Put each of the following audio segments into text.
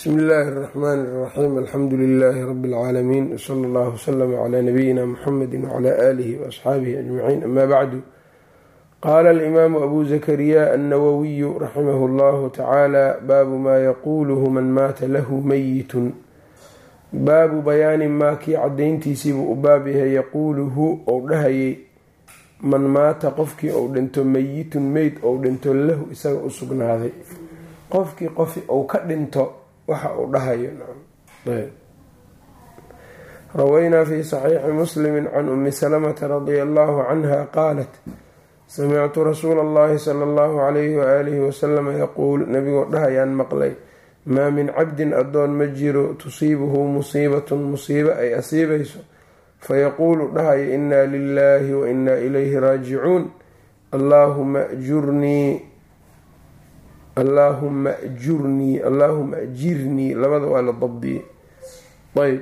bsmi illaahi اraxmaani اraxiim alxamdu lilaahi rabi اlcaalamiin wsala allahu wslama calaa nabiyina muxamedi wcla aalihi waasxaabihi ajmaciin ama bacdu qaala alimaamu abu zakariya annawawiyu raximahu llahu tacaala baabu maa yaquuluhu man maata lahu meyitun baabu bayaani maa kii cadayntiisiibuu u baab yahay yaquuluhu ou dhahayay man maata qofkii ou dhinto meyitun meyd ou dhinto lahu isaga u sugnaaday qofkii qof ou ka dhinto waxa uu dhahayo. Rawaynaa fi saxiixi muslimi can umi salamata radia allahu canha qaalat samictu rasuula allahi sala allahu calayhi waaalihi wasalama yaquul nabigoo dhahayaan maqlay maa min cabdin addoon ma jiro tusiibuhu musiibatun musiibo ay asiibayso. Fayaquulu dhahayo inaa lilaahi wa inaa ilayhi raajicuun allaahuma ajurnii allaahuma ajurnii allaahuma ajirnii labada waa la dabdiyey ayb.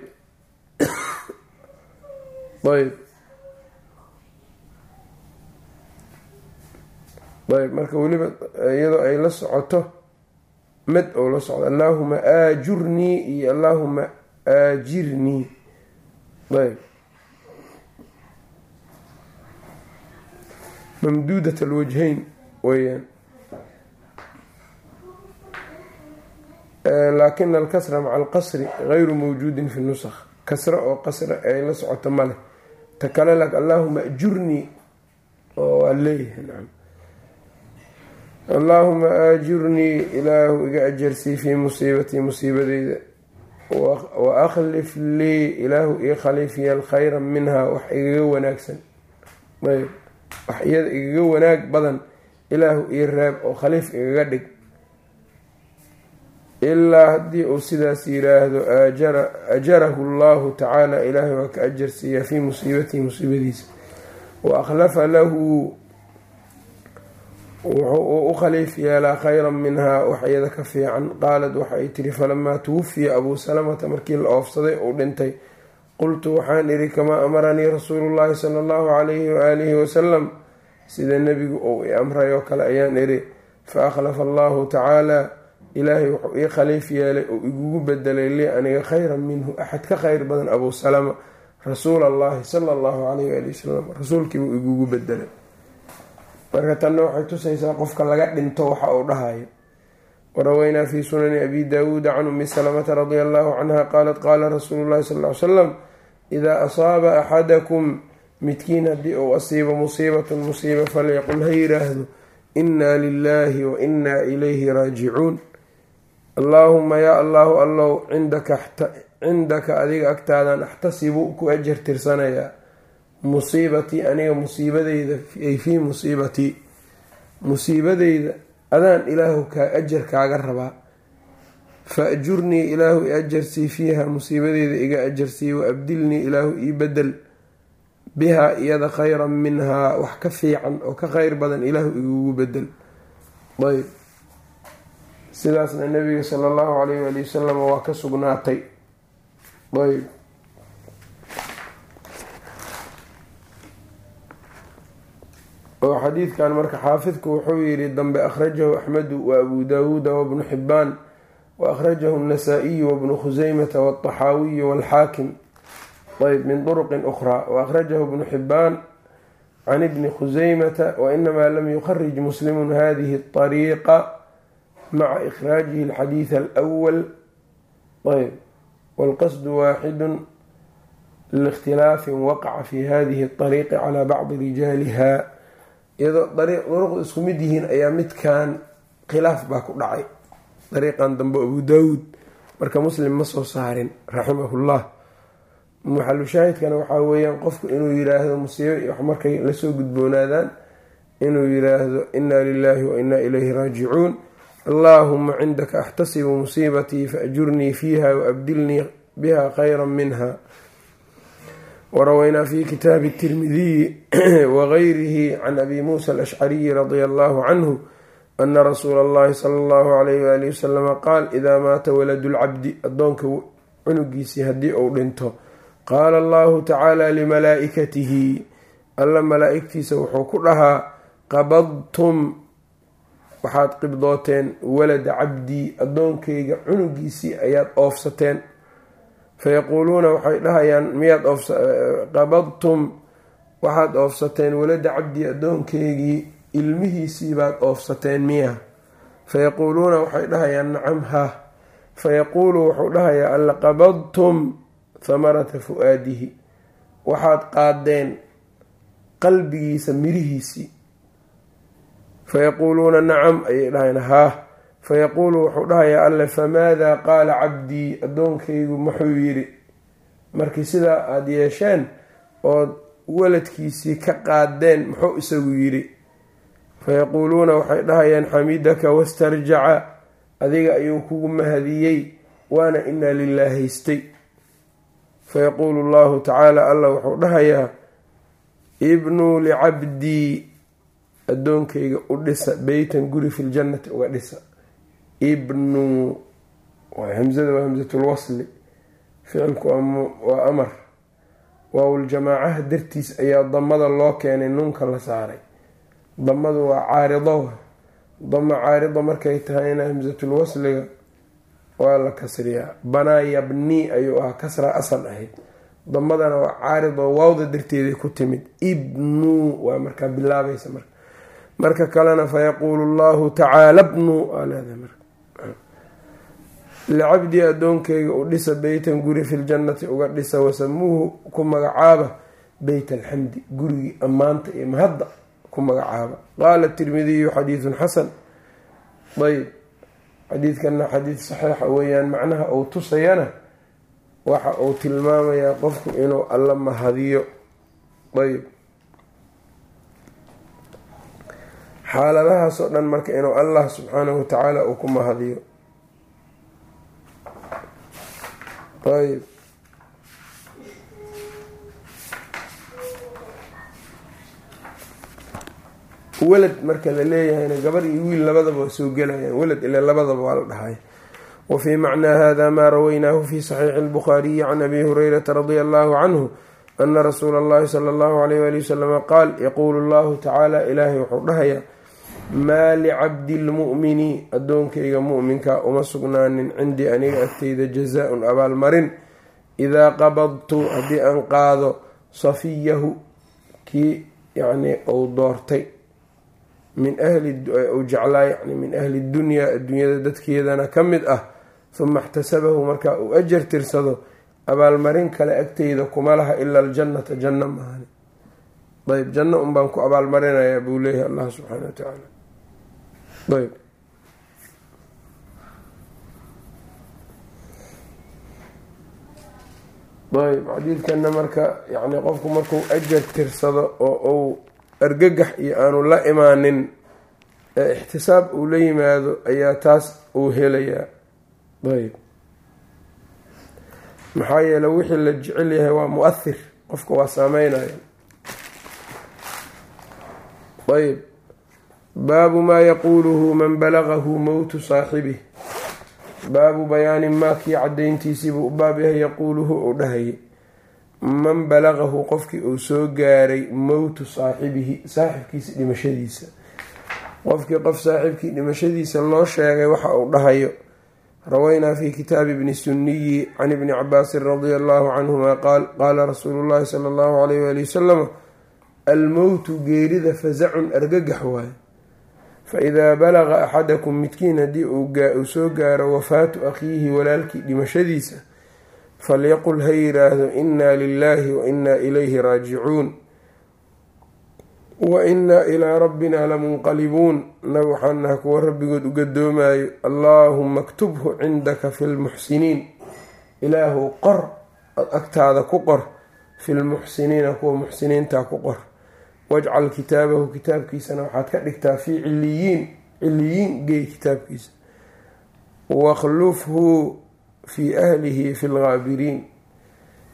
Ayb. Ayb. Marka weliba iyadoo ay la socoto mad ou la socdo. Allaahuma aajurnii iyo allaahuma aajirnii ayb. Mamduudat alwajhayn weyaan laakina alkasra maca alqasri gayru mawjuudin fi nusakh. Kasra oo qasra ay la socoto maleh ta kale lak allaahuma ajurnii oo waa leeyahay nacam allaahuma aajurnii ilaahu iga ajarsii fii musiibatii musiibadeyda. Wa akhlif lii ilaahu ii khaliifiyal khayra minhaa. Wax igaga wanaagsan. Ayb wax iyada igaga wanaag badan ilaahu ii reeb oo khaliif igaga dhig ilaa haddii uu sidaas yiraahdo ajarahu allahu tacaala ilaahay waa ka ajarsiiyaa fii musiibatihi musiibadiisa. Wa akhlafa lahu wuxuu u khaliif yeelaa khayran minhaa wax iyada ka fiican. Qaalad waxay tiri falamaa tuwafiya abuu salamata markii la oofsaday uu dhintay. Qultu waxaan idhi kamaa amaranii rasuulu llahi sala allahu calayhi waaalihi wasalam sida nebigu uu i amray oo kale ayaan idhi fa akhlafa allahu tacaala ilaahay wuxuu ii khaliif yeelay oo igugu bedelay lii aniga khayran minhu. Axad ka khayr badan abuu salama rasuul allahi sala allahu calayh waali wasalam rasuulkiibuu igugu bedelay. Marka tanna waxay tusaysaa qofka laga dhinto waxa uu dhahayo waraweynaa fi sunani abi daawuuda can umi salamata radia allahu canha qaalat qaala rasuulu llahi sal ly salam idaa asaaba axadakum midkiin haddii uu asiibo musiibatun musiiba falyaqul ha yiraahdo inaa lilaahi wa inaa ilayhi raajicuun allaahuma yaa allahu allow cindaka adiga agtaadan axtasibu ku ajar tirsanayaa musiibatii aniga musiibadeyda ay fii musiibatii musiibadeyda adaan ilaahu kaa ajar kaaga rabaa fa ajurnii ilaahu i ajarsii fiiha musiibadeyda iga ajarsii wa abdilnii ilaahu ii bedel bihaa iyada khayran minhaa wax ka fiican oo ka kheyr badan ilaahu igugu bedel. Ayb sidaasna nabiga sala allahu calayh waali wasalam waa ka sugnaatay ayb oo xadiidkan marka xaafidku wuxuu yidhi dambe akhrajahu axmedu wa abu daawuuda wabnu xibaan wa akhrajahu annasaa-iyu wabnu khuseymata walطaxaawiyu walxaakim ayb min duruqin ukhraa waakhrajahu bnu xibaan can ibni khuseymata wainamaa lam yukharij muslimun hadihi اطariiqa maca ikhraajihi alxadiid alwal ayb walqasdu waaxidu liikhtilaafin waqaca fi hadihi اطariiqi calaa bacdi rijaaliha iyadoo duruqdu isku mid yihiin ayaa midkan khilaaf baa ku dhacay dariiqan dambe abu daawuud marka muslim ma soo saarin raximahullah maxalushaahidkana waxaa weeyaan qofku inuu yiraahdo musiibo iyo wax markay la soo gudboonaadaan inuu yiraahdo inaa lilaahi wa ilayhi raajicuun allaahuma cindaka axtasibu musiibatii faajurnii fiiha waabdilnii biha khayra minha. Waraweynaa fi kitaabi tirmidiyi wagayrihi can abi muusa alashcariyi radia allahu canhu ana rasuula allahi sala allahu alayh waali wasalama qaal idaa maata waladu lcabdi addoonka cunugiisii haddii uu dhinto. Qaala allahu tacaala limalaa-ikatihi alla malaa-igtiisa wuxuu ku dhahaa qabadtum waxaad qibdooteen walada cabdii addoonkayga cunugiisii ayaad oofsateen. Fayaquuluuna waxay dhahayaan miyaad qabadtum? Waxaad oofsateen walada cabdii addoonkeygii ilmihiisii baad oofsateen miya. Fayaquuluuna waxay dhahayaan nacam ha. Fayaquulu wuxuu dhahayaa alla qabadtum thamarata fu-aadihi. Waxaad qaadeen qalbigiisa mirihiisii fayaquuluuna nacam ayay dhahayaan haa fayaquulu wuxuu dhahayaa alle famaadaa qaala cabdii addoonkaygu muxuu yidhi markii sidaa aada yeesheen ood waladkiisii ka qaadeen muxuu isagu yidhi fayaquuluuna waxay dhahayaan xamidaka wastarjaca adiga ayuu kugu mahadiyey waana inaa haystay fayaquulu allahu tacaala allah wuxuu dhahayaa ibnuu licabdii addoonkayga u dhisa beytan guri fi ljannati uga dhisa. Ibnuu hamzada waa hamsatulwasli ficilku waa amar. Waawuljamaacaha dartiis ayaa damada loo keenay nuunka la saaray. Damadu waa caarido. Damo caarido markay tahayna hamsatulwasliga waa la kasriyaa. Banaa yabni ayuu ahaa kasra asal ahayd. Damadana waa caarido waawda darteeday ku timid. Ibnuu waa markaa bilaabaysa marka marka kalena fayaquulu llahu tacaala marka. Licabdii addoonkayga u dhisa beytan guri fi ljannati uga dhisa wasamuuhu ku magacaaba beyt alxamdi gurigii ammaanta iyo mahadda ku magacaaba. Qaala tirmidiyu xadiidun xasan. Ayb xadiidkana xadiid saxiixa weeyaan macnaha uu tusayana waxa uu tilmaamayaa qofku inuu alla mahadiyo. Ayb xaaladahaas oo dhan marka inuu allah subxaanahu watacaala uu ku mahadiyo. Ayb walad marka la leeyahayna gabar iyo wiil labadaba waa soo gelayaan. Walad ila labadaba waa la dhahay. Wa fii macnaa hada maa rawaynaahu fi saxiixi اlbukhaariyi can abi hurayrata radia allahu canhu ana rasuula allahi sala allahu alayh wali wasalama qaal yaquulu llahu tacaala ilaahay wuxuu dhahayaa maa licabdi lmu'mini addoonkayga mu'minka uma sugnaanin cindii aniga agteyda jazaa-un abaalmarin. Idaa qabadtu haddii aan qaado safiyahu kii yacnii uu doortay. Min ahli uu jeclaa yani min ahli dunyaa adduunyada dadkeedana ka mid ah. Huma ixtasabahu markaa uu ajar tirsado abaalmarin kale agteyda kuma laha ila aljannata janno maahani. Ayb janno un baan ku abaalmarinayaa buu leeyahay allah subxaana wa tacaala ayb ayb xadiidkana marka yani qofku markuu ajar tirsado oo uu argagax iyo aanu la imaanin ee ixtisaab uu la yimaado ayaa taas uu helayaa. Ayb maxaa yeele wixii la jecel yahay waa mu'ahir qofka waa saameynaya ayb baabu maa yaquuluhu man balagahu mowtu saaxibih baabu bayaani maa kii cadayntiisiibuu u baab yahay yaquuluhu uu dhahayay man balagahu qofkii uu soo gaaray mowtu saaxibihi saaxibkiisa dhimashadiisa qofkii qof saaxibkii dhimashadiisa loo sheegay waxa uu dhahayo rawaynaa fi kitaabi bni sunniyi can ibni cabaasin radia allahu canhuma qaal qaala rasuulu llahi sala allahu alayh waali wasalam almowtu geerida fasacun argagax waaye faidaa balaga axadakum midkiin haddii uu soo gaaro wafaatu akhiihi walaalkii dhimashadiisa falyaqul ha yiraahdo inaa lilahi wa inaa ilayhi raajicuun wa inaa ilaa rabbina lamunqalibuun naga waxaan naha kuwa rabbigood u gadoomayo allaahuma ktubhu cindaka fi lmuxsiniin ilaahu qor agtaada ku qor fi lmuxsiniina kuwa muxsiniinta ku qor wajcal kitaabahu kitaabkiisana waxaad ka dhigtaa fii ciliyiin ciliyiin geey kitaabkiisa. Wakhlufhu fii ahlihi fi lgaabiriin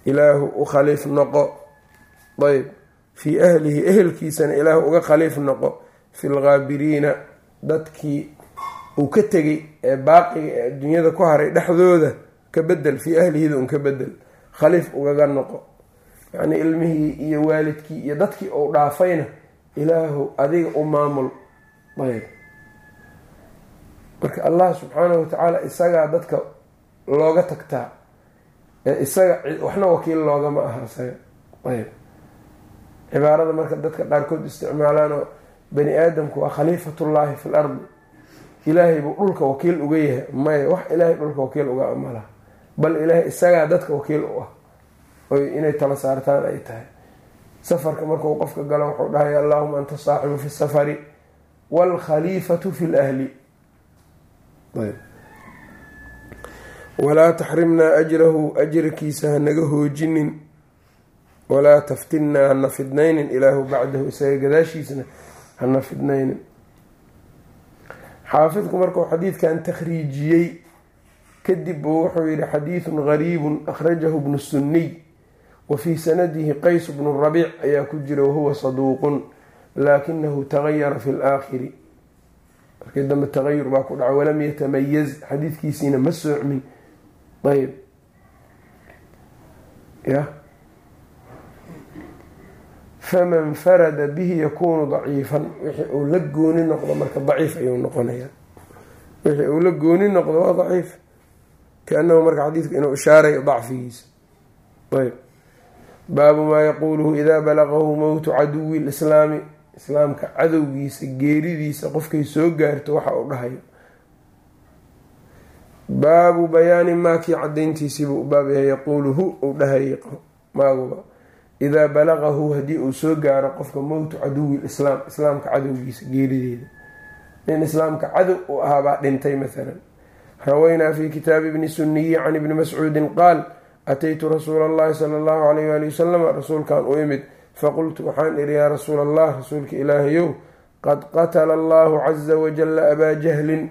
ilaahu u khaliif noqo. Ayb. Fii ahlihi ehelkiisana ilaahu uga khaliif noqo. Fi lgaabiriina dadkii uu ka tegay ee baaqiga ee adduunyada ku haray dhexdooda ka bedel fii ahlihida un ka bedel khaliif ugaga noqo yacnii ilmihii iyo waalidkii iyo dadkii uu dhaafayna ilaahu adiga u maamul. Ayb. Marka allah subxaanahu watacaala isagaa dadka looga tagtaa ee isaga waxna wakiil loogama aha isaga. Ayb. Cibaarada marka dadka qaarkood isticmaalaan oo bani aadamku waa khaliifatullaahi fi l ardi. Ilaahay buu dhulka wakiil uga yahay. Maya wax ilaahay dhulka wakiil uga amalaha bal ilaahay isagaa dadka wakiil u ah oy inay tala saartaan ay tahay. Safarka markuu qofka galo wuxuu dhahay allahuma anta saaxibu fi safari waalkhaliifatu fi lahli walaa taxrimnaa ajrahu ajirkiisa hanaga hoojinin. Walaa taftinnaa hana fidnaynin ilaahu bacdahu isaga gadaashiisna hana fidnaynin. Xaafidku markuu xadiidkan takhriijiyey kadib buu wuxuu yihi xadiidun gariibun akhrajahu bnu sunniy wa fii sanadihi qays bnu rabiic ayaa ku jira wahuwa saduuqun laakinahu tagayara fi laakhiri markii dambe tagayur baa ku dhaca walam yatamayaz xadiidkiisiina ma soocmin. Ayb ya. Faman farada bihi yakunu daciifan wixii uu la gooni noqdo marka daciif ayuu noqonayaa. Wixii uu la gooni noqdo waa daciif kaanahu marka xadiidku inuu ishaarayo dacfigiisa. Ayb baabu maa yaquuluhu idaa balaqahu mowtu caduwi lislaami. Islaamka cadowgiisa geeridiisa qofkay soo gaarto waxa uu dhahayo. Baabu bayaani maakii cadayntiisiibuu u baab yahay yaquuluhu uu dhahayay maaguba. Idaa balaqahu haddii uu soo gaaro qofka mowtu caduwi lislaam islaamka cadowgiisa geerideeda. Nin islaamka cadow u ahaabaa dhintay maalan rawaynaa fi kitaabi bni suniyi can ibni mascuudin qaal ataytu rasuula allahi sala allahu alayh waali wasalama rasuulkan u imid faqultu waxaan idhi yaa rasuula allah rasuulka ilaahayow qad qatala allahu caza wajalla abaa jahlin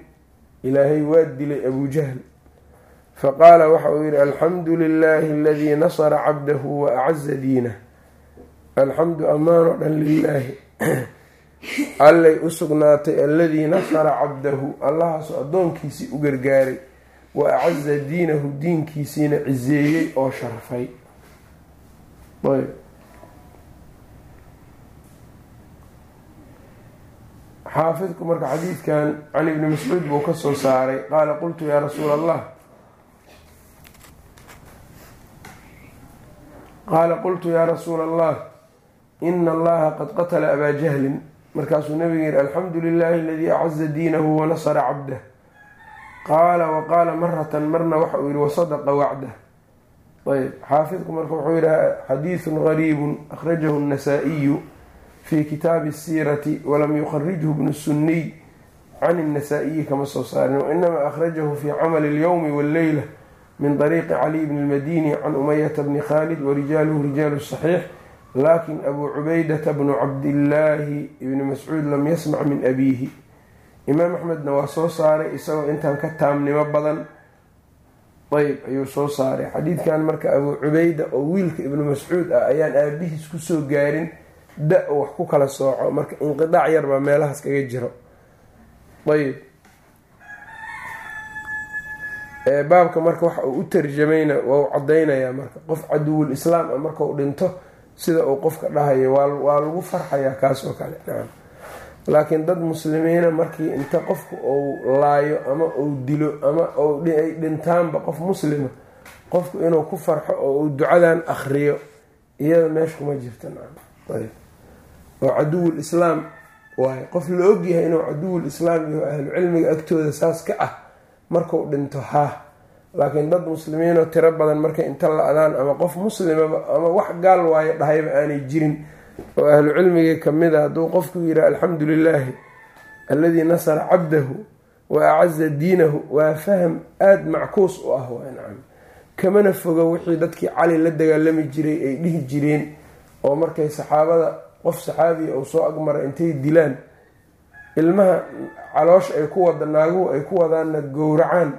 ilaahay waa dilay abuu jahl faqaala waxa uu yihi alxamdu lilahi aladii nasara cabdahu wa acaza diinah alxamdu ammaanoo dhan lilaahi allay u sugnaatay aladii nasara cabdahu allahaasoo addoonkiisii u gargaaray wa acaza diinahu diinkiisiina ciseeyey oo sharfay xaafidku marka xadiidkan can ibni mascuud buu ka soo saaray. Qaala qultu yaa rasuula allah qaala qultu yaa rasuula allah ina allaha qad qatala abaa jahlin. Markaasuu nabiga yihi alxamdu lilahi aladii acaza diinahu wanasara cabdah qaala wa qaala maratan marna waxa uu yihi wasadaqa wacdah ayb xaafidku marka wuxuu yihi xadiidun gariibun akhrajahu الnasaa-iyu fi kitaabi الsiirati walam yukharijhu bnu suniy can الnasaa-iyi kama soo saarin wainama akhrajahu fi camali اlyowmi wاlleyla min طariiqi caliy bni اlmadini can umayata bni khalid warijaaluhu rijaalu صaxiix lakin abu cubaydata bnu cabdillaahi ibni mascuud lam yasmac min abiihi imaam axmedna waa soo saaray isagoo intaan ka taamnimo badan. Ayb ayuu soo saaray. Xadiidkan marka abuu cubayda oo wiilka ibnu mascuud ah ayaan aabihiis ku soo gaarin da oo wax ku kala sooco. Marka inqidaac yarbaa meelahaas kaga jiro. Ayb baabka marka waxa uu u tarjamayna waa u cadaynayaa marka qof caduwul islaam ah markau dhinto sida uu qofka dhahayo waa lagu farxayaa kaasoo kale. Nacam laakiin dad muslimiina markii inta qofku uu laayo ama uu dilo ama ay dhintaanba qof muslima qofku inuu ku farxo oo uu ducadan akhriyo iyada meesha kuma jirta oo caduwul islaam waayo qof la ogyahay inuu caduwul islaam iyo ahlu cilmiga agtooda saas ka ah marku dhinto haa laakiin dad muslimiinoo tiro badan markay inta la-daan ama qof muslimaba ama wax gaal waayo dhahayba aanay jirin oo ahlu cilmigii ka mid a hadduu qofku yihaha alxamdu lilaahi alladii nasara cabdahu wa acaza diinahu. Waa faham aada mackuus u ah waa nacam. Kamana fogo wixii dadkii cali la dagaalami jiray ay dhihi jireen oo markay saxaabada qof saxaabiya uu soo agmara intay dilaan ilmaha caloosha ay ku wada naaguhu ay ku wadaanna gowracaan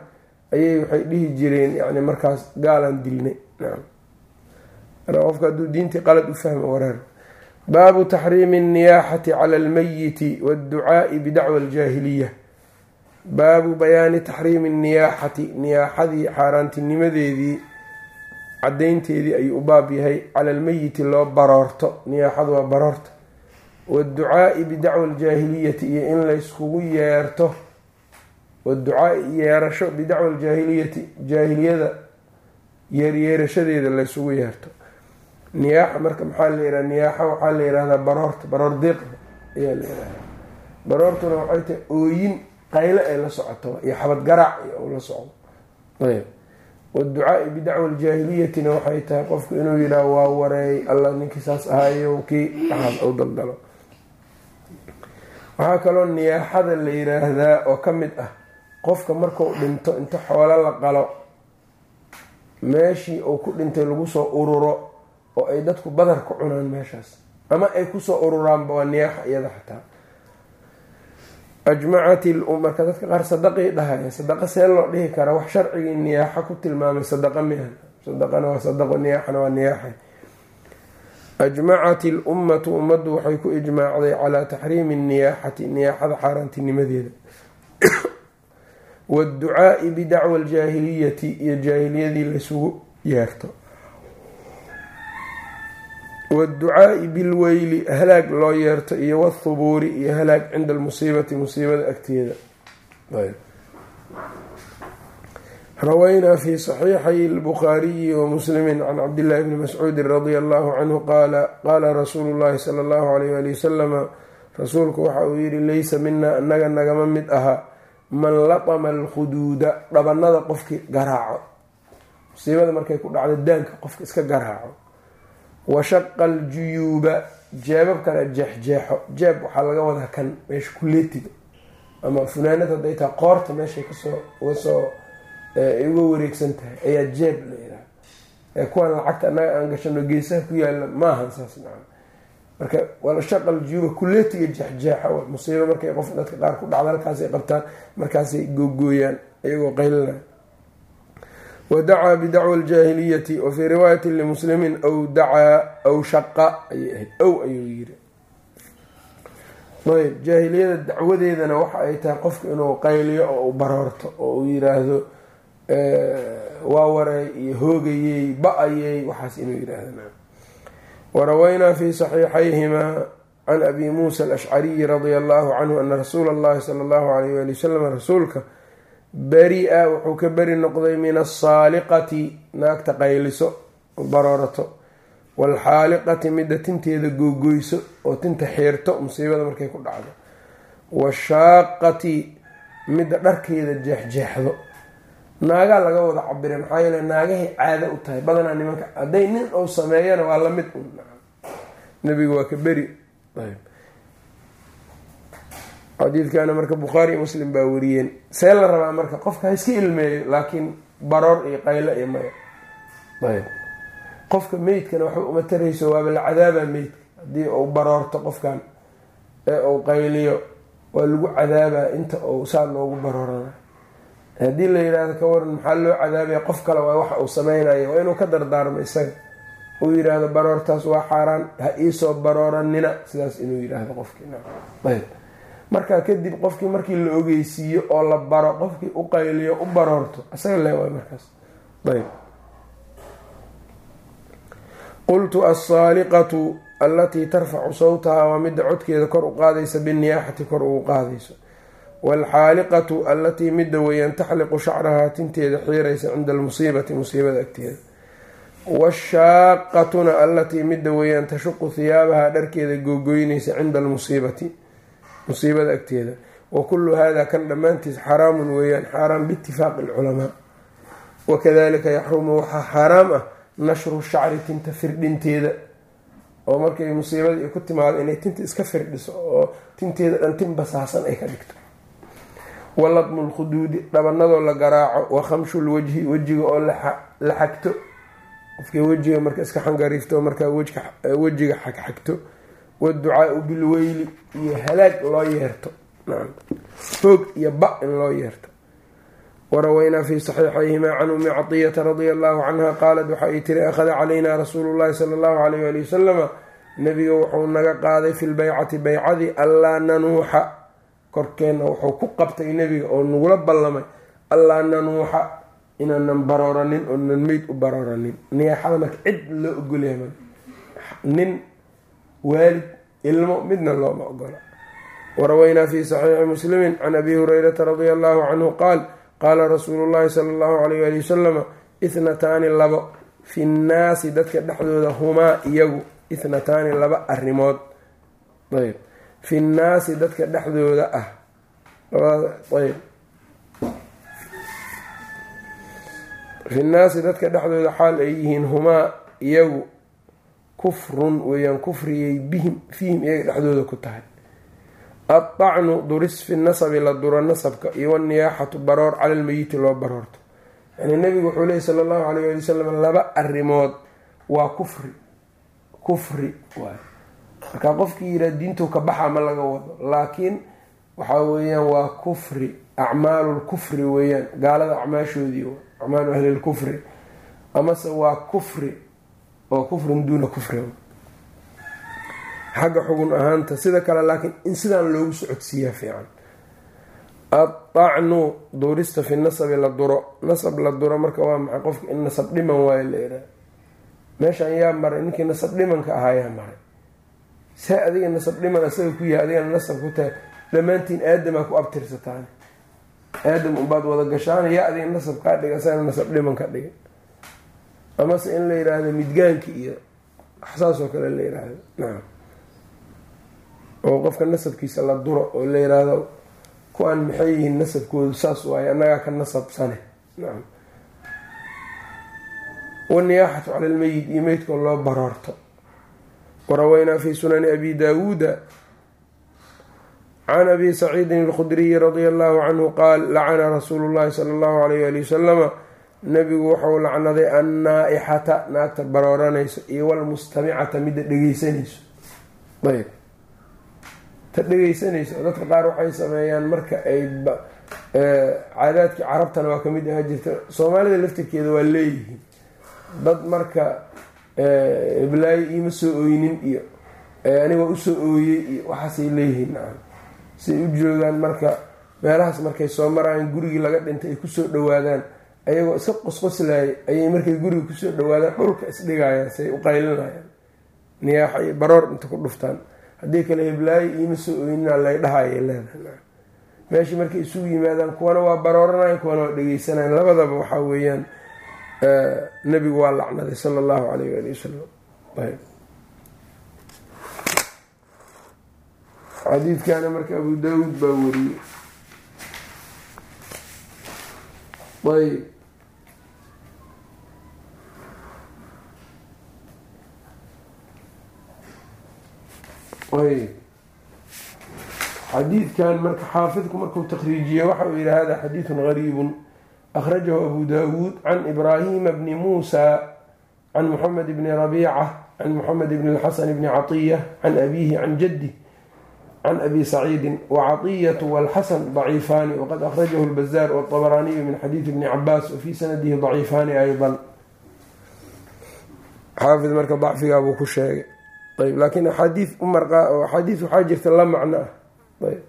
ayay waxay dhihi jireen yani markaas gaalaan dilnay nacam. Qofka hadduu diintii qalad u fahmo wareer baabu taxriimi alniyaaxati cala almayiti waadducaai bidacwa aljaahiliya baabu bayaani taxriimi alniyaaxati niyaaxadii xaaraantinimadeedii cadaynteedii ayuu u baab yahay. Cala almeyiti loo baroorto niyaaxadu waa baroorta. Waadducaai bidacwa aljaahiliyati iyo in layskugu yeerto waducaai yeerasho bidacwa aljaahiliyati jaahiliyada yeeryeerashadeeda laysugu yeerto niyaaxa marka maxaa la yihahda niyaaxa? Waxaa la yihahdaa baroorta baroor diiqda ayaa la yihahdaa baroortuna waxay tahay ooyin qaylo ay la socoto iyo xabad garaac iyo la socdo ayb. Waducaai bidacwa aljaahiliyatina waxay tahay qofku inuu yidhaah waa wareey alla ninkii saas ahaayo kii dhaxaas u daldalo. Waxaa kaloo niyaaxada la yiraahdaa oo ka mid ah qofka markuu dhinto inta xoolo la qalo meeshii uu ku dhintay lagu soo ururo oo ay dadku badar ku cunaan meeshaas. Ama ay ku soo ururaanba waa niyaaxa iyada xataa. Ajmacat marka dadka qaar sadaqay dhahaya sadaqa see loo dhihi karaa wax sharcigii niyaaxa ku tilmaamay sadaqa mihan sadaqana waa sadaqo niyaaxana waa niyaaxa ajmacat ilummatu ummaddu waxay ku ijmaacday calaa taxriimi niyaaxati niyaaxada xaaraantinimadeeda. Waadducaai bidacwa aljaahiliyati iyo jaahiliyadii laysugu yeerto waadducaai bilweyli halaag loo yeerto iyo wathubuuri iyo halaag cinda almusiibati musiibada agteeda rawaynaa fi saxiixay lbukhaariyi wa muslimi can cabdillahi bni mascuudi radia allahu canhu qaala qaala rasuulu llahi sala allahu alayh ali wasalama rasuulku waxa uu yihi laysa minaa anaga nagama mid aha man latama alkhuduuda dhabanada qofkii garaaco musiibada markay ku dhacdo daanka qofka iska garaaco washaqa aljuyuuba jeebabkana jeexjeexo jeeb waxaa laga wadaa kan meesha kuleetiga ama funaanad hadday tahay qoorta meeshay ka soo uga soo uga wareegsan tahay ayaa jeeb la yiraha kuwaan lacagta annaga aan gashano geesaha ku yaalla maahan saas naca marka washaqa aljuyuuba kuleetiga jeexjeexa w musiibo markay qof dadka qaar ku dhacda halkaasay qabtaan markaasay googooyaan iyagoo qaylinaya wadacaa bidacwa aljaahiliyati wa fii riwaayati limuslimin aw dacaa aw shaqa ayay ahayd ow ayuu yiri ayb jaahiliyada dacwadeedana waxa ay tahay qofku inuu qayliyo oo u baroorto oo uu yiraahdo waa waray iyo hoogayey ba'ayey waxaas inuu yiraahdo warawaynaa fi saxiixayhimaa can abi muusa alashcariyi radia allahu canhu ana rasuula allahi sala allahu alayh wali wasalam rasuulka beri-a wuxuu ka beri noqday min asaaliqati naagta qayliso baroorato. Waalxaaliqati midda tinteeda googoyso oo tinta xiirto musiibada markay ku dhacdo. Washaaqati midda dharkeeda jeexjeexdo. Naagaa laga wada cabiray maxaa yeele naagahay caado u tahay. Badanaa nimanka hadday nin ou sameeyana waa la mid un nabiga waa ka beri xadiidkana marka bukhaari muslim baa wariyeen. See la rabaa marka qofka ha iska ilmeeyo laakiin baroor iyo qaylo iyo maya ayb qofka meydkana waxba uma tarayso waaba la cadaabaa meydka haddii uu baroorto qofkan ee uu qayliyo waa lagu cadaabaa inta uu saa loogu baroorana. Haddii la yidhaahdo ka waran maxaa loo cadaabaya? Qof kale waa waxa uu sameynayo waa inuu ka dardaarmo isaga. Uu yidhaahdo baroortaas waa xaaraan ha iisoo barooranina. Sidaas inuu yidhaahdo qofkii. Ayb markaa kadib qofkii markii la ogeysiiyo oo la baro qofkii u qayliyo u baroorto. Isaga le waay markaas. Ayb qultu alsaaliqatu allatii tarfacu sawtahaa waa midda codkeeda kor u qaadaysa biniyaaxati kor ugu qaadayso waalxaaliqatu allatii midda weeyaan taxliqu shacrahaa tinteeda xiiraysa cinda almusiibati musiibada agteeda. Waashaaqatuna allatii midda weeyaan tashuqu hiyaabahaa dharkeeda googoynaysa cinda almusiibati musiibada agteeda. Wa kullu hada kan dhammaantiis xaraamun weeyaan xaaraam biitifaaqi alculamaa. Wakadalika yaxrumu waxaa xaaraam ah nashru shacri tinta firdhinteeda. Oo markay musiibadii ku timaado inay tinta iska firdhiso oo tinteeda dhan tin basaasan ay ka dhigto. Waladmu lkhuduudi dhabanadoo la garaaco. Wa khamshu lwajhi wejiga oo la xagto qofkii wejiga marka iska xangariifto markaa wejiga xagxagto waadducaau bilweyli iyo halaag loo yeerto. Hoog iyo ba in loo yeerto. Warawaynaa fi saxiixayhimaa can umi catiyata radia allahu canha qaalat waxa ay tiri akhada calaynaa rasuulu llahi sala allahu alayh ali wasalama nabiga wuxuu naga qaaday fi lbeycati beycadii allaa nanuuxa. Korkeenna wuxuu ku qabtay nebiga oo nagula ballamay allaa nanuuxa inaanan barooranin oonan meyd u barooranin niyaaxada marka cid loo ogolyahay nin waalid ilmo midna looma ogola warawaynaa fi saxiixi muslimi can abi hurayrata radia allahu canhu qaal qaala rasuulu llahi sala allahu alayh ali wasalama ithnataani labo fi nnaasi dadka dhexdooda humaa iyagu ithnataani laba arrimood ayb fi nnaasi dadka dhexdooda ah ayb fi nnaasi dadka dhexdooda xaal ay yihiin humaa iyagu kufrun weeyaan kufriyay bihim fiihim iyaga dhexdooda ku tahay. Addacnu duris fi nasabi la duro nasabka iyo waniyaaxatu baroor cala lmeyiti loo baroorto. Yani nabigu wuxuu leeyay sala allahu alayh ali wasalam laba arrimood waa kufri kufri waay marka qofkii yiraa diintuu ka baxa ma laga wado laakiin waxaa weeyaan waa kufri acmaalu lkufri weeyaan gaalada acmaashoodii acmaalu ahli lkufri amase waa kufri oo kufrin duuna kufri. Xagga xugun ahaanta sida kale laakiin in sidaan loogu socodsiiyaa fiican. Addacnu duurista fi nasabi la duro. Nasab la duro marka waa maxay? Qofka in nasab dhiman waayo la yidhaha meeshaan yaa maray ninkii nasab dhimanka ahaa yaa maray. See adiga nasab dhiman asaga ku yahay adigana nasab ku tahay dhammaantiin aadamaa ku abtirsataan aadam unbaad wada gashaan yaa adiga nasab kaa dhiga asagana nasab dhiman ka dhiga amase in la yidhaahdo midgaanki iyo saasoo kale la yidhaahdo. Nacam oo qofka nasabkiisa la duro oo la yidhaahdo kuwaan maxay yihiin nasabkoodu saas waaye annagaa ka nasabsane nacam waniyaaxatu cala lmeyit iyo meydkoo loo baroorto. Waraweynaa fi sunani abi daawuuda can abi saciidin alkhudriyi radia allahu canhu qaal lacana rasuulu llahi sala allahu alayh ali wasalama nabigu waxau lacnaday annaa-ixata naagta barooranayso iyo walmustamicata midda dhegeysanayso ayb. Ta dhegeysanayso dadka qaar waxay sameeyaan marka ay caadaadkii carabtana waa ka mid ahaa jirta soomaalida laftirkeeda waa leeyihiin. Dad marka iblaayo iima soo ooynin iyo anigoo u soo ooyey iyo waxaasay leeyihiin siay u joogaan marka meelahaas markay soo marayaan gurigii laga dhintay ay ku soo dhawaadaan ayagoo iska qosqoslaayay ayay markay guriga ku soo dhawaadaan dhulka isdhigayaan siay u qaylinayaan. Niyaaxa iyo baroor inta ku dhuftaan. Haddii kale heblaayo iima soo ooynina lay dhahayay leedahay. Meeshii markay isugu yimaadaan kuwana waa barooranayan kuwana waa dhegeysanayan labadaba waxaa weeyaan nabigu waa lacnaday sala allahu alayh waali wasalam xadiidkana marka abu daawuud baa wariyey. Ayb xadiidkan marka xaafidku markuu takhriijiya waxa uu yihi hada xadiidun gariibun. Akhrajahu abu dawuud can ibraahima bni muusa can moxamed bni rabiica can moxamed bni lxasan bni catiya can abiihi can jaddi can abi saciidin. Wacatiyatu walxasan daciifaani waqad akhrajahu lbazaar wاطabaraaniyu min xadiidi bni cabaas wafii sanadihi daciifaani aydan. Xaafi marka dacfigaa buu ku sheegay ayb laakiin axaadii axaadiis waxaa jirta la macno ah. Ayb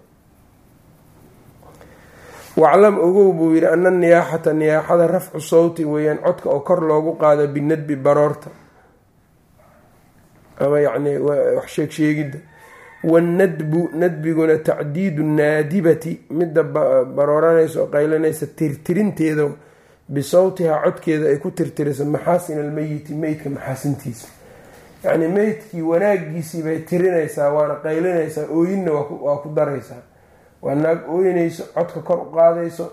waclam ogow buu yihi ana niyaaxata niyaaxada rafcu sawti weeyaan codka oo kor loogu qaado binadbi baroorta. Ama yacni wax sheeg sheegidda. Wanadbu nadbiguna tacdiidu naadibati midda barooranaysa oo qaylanaysa tirtirinteeda bisawtihaa codkeeda ay ku tirtiriso maxaasin almeyiti meydka maxaasintiisa yacni meydkii wanaagiisii bay tirinaysaa waana qaylinaysaa ooyinna waa ku daraysaa. Waa naag ooynayso codka kor u qaadayso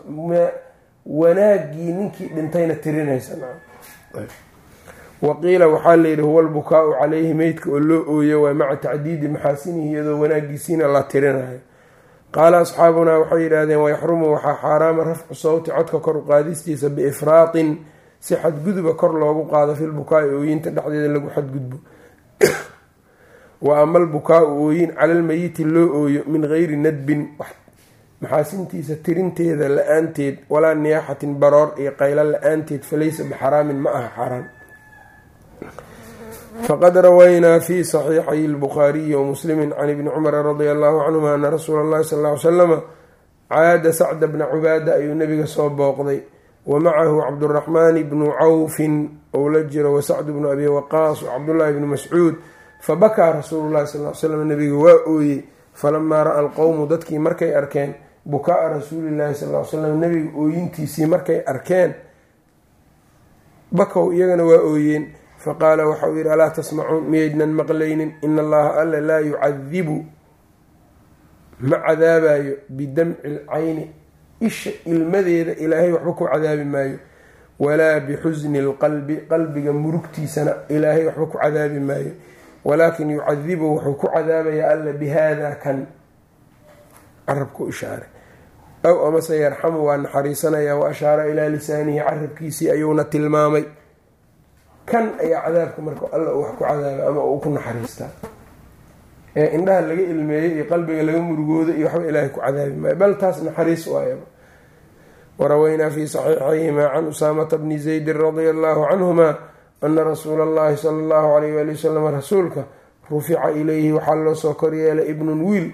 wanaagii ninkii dhintayna tirinaysa waqiila waxaa layidhi huwa albukaau calayhi meydka oo loo ooyo waa maca tacdiidi maxaasinihi iyadoo wanaagiisiina la tirinayo qaala asxaabunaa waxay yidhaahdeen wayaxrumu waxaa xaaraama rafcu sawti codka kor u qaadistiisa biifraatin si xadguduba kor loogu qaado filbukaai ooyinta dhexdeeda lagu xadgudbo wa ama albukaau ooyin cala lmeyiti loo ooyo min geyri nadbin maxaasintiisa tirinteeda la'aanteed walaa niyaaxatin baroor iyo qaylo la'aanteed falaysa bixaraamin ma aha xaaraan faqad rawaynaa fi saxiixay lbukhaariyi wamuslimi can ibni cumara radia allahu canhuma ana rasuula allahi sal ly slama caada sacda bna cubaada ayuu nabiga soo booqday wa macahu cabduraxmaan bnu cawfin ou la jiro wasacdu bnu abi waqaas wacabdullaahi bnu mascuud. Fabakaa rasuulu llahi sal l slam nabiga waa ooyey falamaa ra'a alqowmu dadkii markay arkeen bukaa-a rasuulillahi sal l slam nabiga ooyintiisii markay arkeen bakow iyagana waa ooyeen. Faqaala waxa uu yidhi alaa tasmacuun miyaydnan maqlaynin ina allaha alla laa yucadibu ma cadaabayo bidamci lcayni isha ilmadeeda ilaahay waxba ku cadaabi maayo. Walaa bixusni lqalbi qalbiga murugtiisana ilaahay waxba ku cadaabi maayo. Walaakin yucadibu wuxuu ku cadaabayaa alla bihaada kan. Carabku ishaaray aw amase yarxamu waa naxariisanaya wa ashaara ilaa lisaanihi carabkiisii ayuuna tilmaamay. Kan ayaa cadaabka marka alla uu wax ku cadaaba ama uu ku naxariistaa ee indhaha laga ilmeeyey iyo qalbiga laga murugooda iyo waxba ilaahay ku cadaabi maayo. Bal taas naxariis waayaba waraweynaa fi saxiixayhima can usaamata bni zaydin radia allahu canhuma ana rasuula allahi sala allahu alayh wali wasalam rasuulka rufica ilayhi waxaa loo soo koryeelay ibnun wiil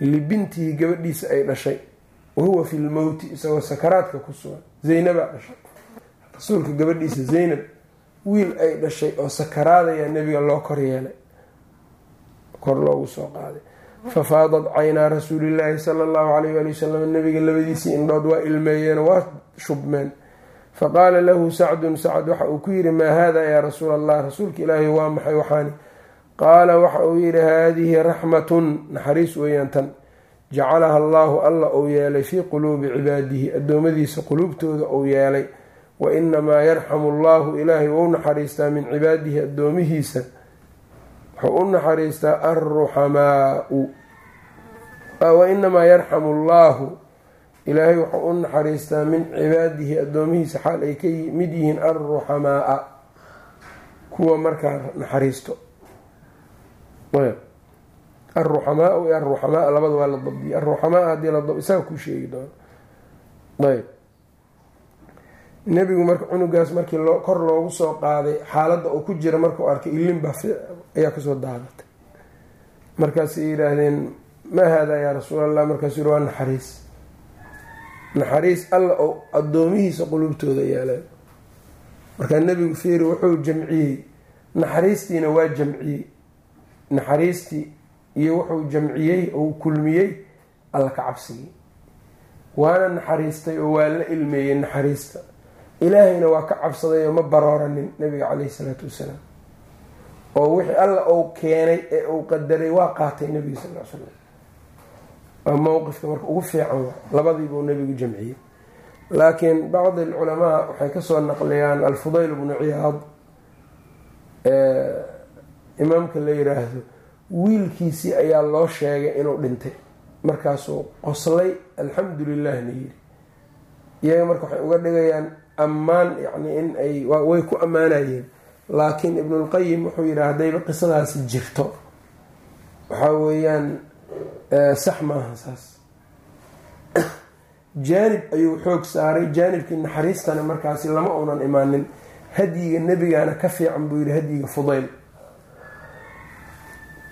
libintihi gabadhiisa ay dhashay. Wahuwa fi lmowti isagoo sakaraadka ku sugan. Zaynabaa dhashay. Rasuulka gabadhiisa zaynab wiil ay dhashay oo sakaraadayaa nebiga loo koryeelay kor loogu soo qaaday. Fafaadat caynaa rasuulillaahi sala allahu alayh wali wasalam nabiga labadiisii indhood waa ilmeeyeen waa shubmeen. Faqaala lahu sacdun sacd waxa uu ku yidhi maa haada yaa rasuul allah rasuulka ilaahi waa maxay waxaani? Qaala waxa uu yidhi haadihi raxmatun naxariis weeyaan tan. Jacalaha allaahu alla uu yeelay fii quluubi cibaadihi addoommadiisa quluubtooda uu yeelay. Wa inamaa yarxamu allaahu ilaahay wou naxariistaa min cibaadihi addoomihiisa wuxuu u naxariistaa alruxamaau inamaa yarxamu allaahu ilaahay wuxuu u naxariistaa min cibaadihi addoomihiisa xaal ay ka mid yihiin alruxamaaa kuwa markaa naxariisto. Aruxamaau iyo aruxamaa labada waa la dabdiyay. Aruxamaa haddii la isaga ku sheegi doono ayb nebigu marka cunugaas markii kor loogu soo qaaday xaaladda uu ku jira markuu arkay ilin baa ayaa ka soo daadatay. Markaasay yidhaahdeen maa haadaa yaa rasuul allah markaasuu yihi waa naxariis. Naxariis alla oo addoomihiisa qulubtooda yeelay markaa nebigu fiiri wuxuu jamciyey naxariistiina waa jamciyey. Naxariistii iyo wuxuu jamciyey ou kulmiyey alla ka cabsigii waana naxariistay oo waa la ilmeeyey naxariista ilaahayna waa ka cabsaday oo ma barooranin nabiga caleyhi salaatu wasalaam. oo wixii alla uu keenay ee uu qadaray waa qaatay nabiga sal slam waa mowqifka marka ugu fiican wa labadiibuu nabigu jamciyey. Laakiin bacdi alculamaa waxay ka soo naqliyaan alfudayl bnu ciyaad imaamka la yiraahdo wiilkiisii ayaa loo sheegay inuu dhintay. Markaasuu qoslay alxamdu lilahna yiri iyaga marka waxay uga dhigayaan ammaan yani in ay way ku ammaanayeen. Laakiin ibnulqayim wuxuu yidhi haddayba qisadaasi jirto. Waxaa weeyaan sax maaha saas. Jaanib ayuu xoog saaray. Jaanibkii naxariistana markaasi lama uunan imaanin. Hadyiga nebigana ka fiican buu yihi hadyiga fudayl.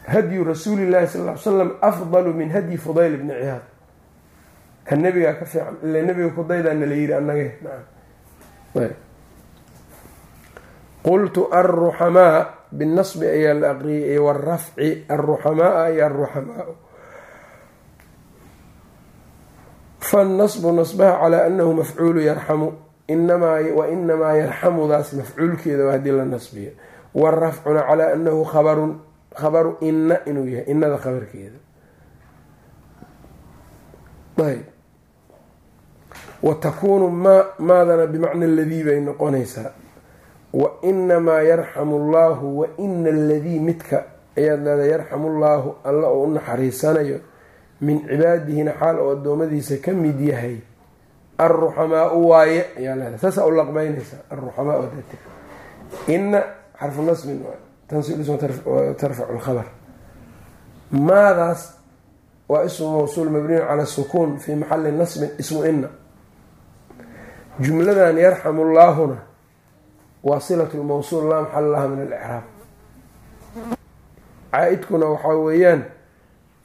Hadyu rasuulillahi sal l slam afdalu min hadyi fudayl bni ciyaad ka nebigaa ka fiican ila nebiga kudaydaana la yiri annage qultu alruxamaa binasbi ayaa la aqriyay warafci alruxamaa iyo alruxamaa fanasbu nasbaha calaa anahu mafcuulu yarxamu wa inamaa yarxamudaas mafcuulkeeda waa haddii la nasbiyo. Warafcuna calaa anahu khabarun khabaru ina inuu yahay inada khabarkeeda ayb wa takuunu ma maadana bimacna aladii bay noqonaysaa. Wa inamaa yarxamu allaahu wa ina aladii midka ayaad leedahay yarxamu llaahu alla oo u naxariisanayo min cibaadihina xaal oo adoomadiisa ka mid yahay alruxamaau waaye ayaa leedahay saasaa u laqbeynaysaa alruxamaa dat ina xarfu lkhabar maadaas waa ismu mawsuul mabniyun cala sukuun fii maxali nasbin ismu ina jumladan yarxamu llaahuna waa silatu lmawsuul laa maxala laha min alicraab caa-idkuna waxaa weeyaan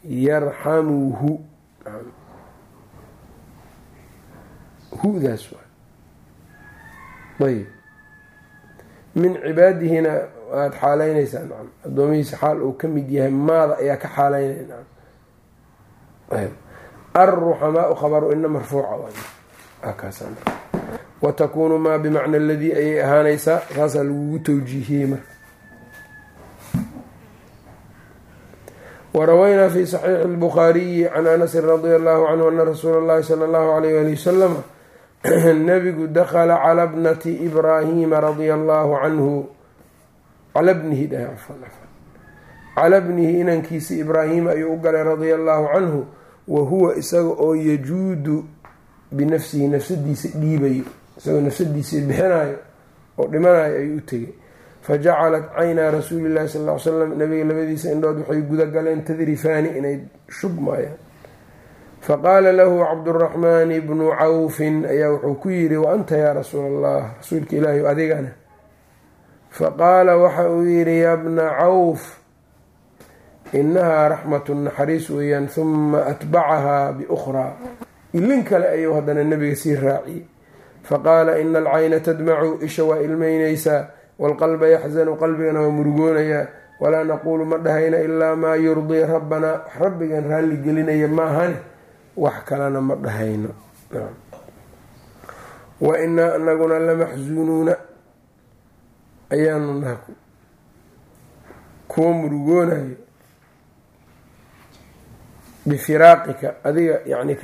yarxamuhu. Hudaas ayb min cibaadihina waad xaaleynaysaa nacam addoomihiisa xaal uu ka mid yahay maada ayaa ka xaaleynaya nacam alruxamaau khabaru ina marfuuca wa takuunu maa bimacna aladii ayay ahaanaysaa saasaa lagugu towjiihiyey marka warawaynaa fi saxiixi اlbukhaariyi can anasin radia allahu canhu ana rasuula اllahi sala allahu alayh ali wasalam nabigu dakala cala bnati ibraahima radia allahu canhu cala bnihi cala bnihi inankiisi ibraahim ayuu u galay radia allahu canhu wa huwa isaga oo yajuudu binafsihi nafsadiisa dhiibayo isagoo nafsadiisii bixinayo oo dhimanayo ayuu u tegay fajacalat caynaa rasuuli llahi sal ly slam nabiga labadiisa indhood waxay guda galeen tadrifaani inay shubmayaan faqaala lahu cabduraxmaani bnu cawfin ayaa wuxuu ku yidhi wa anta yaa rasuula allah rasuulka ilaahi adigana? Faqaala waxa uu yidhi ya bna cawf inahaa raxmatu naxariis weeyaan huma atbacahaa biukhraa. Ilin kale ayuu haddana nabiga sii raaciyey faqaala ina alcayna tadmacu isha waa ilmeynaysaa waalqalba yaxzanu qalbigana waa murugoonayaa walaa naquulu ma dhahayna ilaa maa yurdii rabbanaa wax rabbigan raalli gelinaya maahane wax kalena ma dhahayno. Wa inaa anaguna lamaxsunuuna ayaanu naha kuwa murugoonayo bifiraaqika adiga yani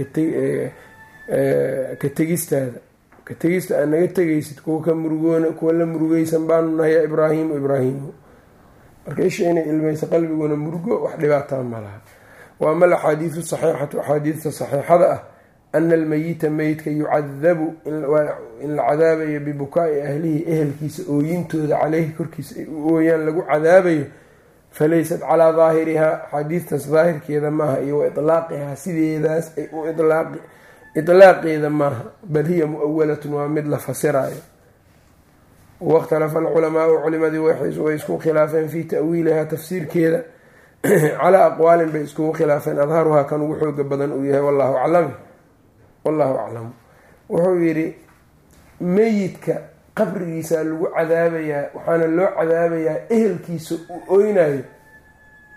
ka tegistaada ka tegista aad naga tegaysid kuwa ka murugoona kuwa la murugeysan baanu nahay ya ibraahimu ibraahimu marka isha inay ilmayso qalbiguna murugo wax dhibaataa ma laha. Wa ama alaxaadiidu saxiixatu axaadiidta saxiixada ah ana almeyita meyidka yucadabu in la cadaabayo bibukaa-i ahlihi ehelkiisa ooyintooda caleyhi korkiisa ay u ooyaan lagu cadaabayo falaysat calaa daahirihaa axaadiidtaas daahirkeeda maaha iyo wa ilaaqihaa sideedaas ay u ilaaqi ilaaqeeda maaha bal hiya mu'awalatun waa mid la fasirayo. Wakhtalafa alculamaau culimadii way isku khilaafeen fii ta'wiilihaa tafsiirkeeda. Calaa aqwaalin bay iskugu khilaafeen. Adharuhaa kan ugu xooga badan uu yahay wallahu aclam. Wallahu aclamu wuxuu yidhi meyidka qabrigiisa lagu cadaabayaa waxaana loo cadaabayaa ehelkiisa uu oynayo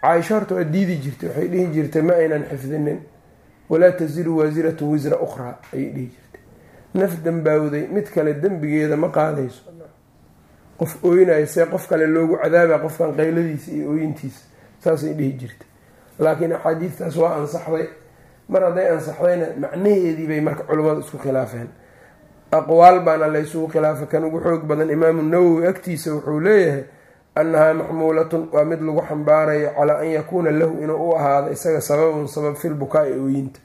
caaisho horta waa diidi jirtay waxay dhihi jirtay ma aynan xifdinin walaa tasiru waasiratu wisra ukhraa ayay dhihi jirtay. Naf dambaawday mid kale dembigeeda ma qaadayso. Qof ooynayo see qof kale loogu cadaabaya qofkan qayladiisa iyo ooyintiisa saasay dhihi jirtay. Laakiin axaadiistaas waa ansaxday. Mar hadday ansaxdayna macnaheedii bay marka culimmadu isku khilaafeen. Aqwaal baana laysugu khilaafa kan ugu xoog badan imaamu nawowi agtiisa wuxuu leeyahay annahaa maxmuulatun waa mid lagu xambaarayo calaa an yakuuna lahu inuu u ahaado isaga sababun sabab filbukaa-i ooyinta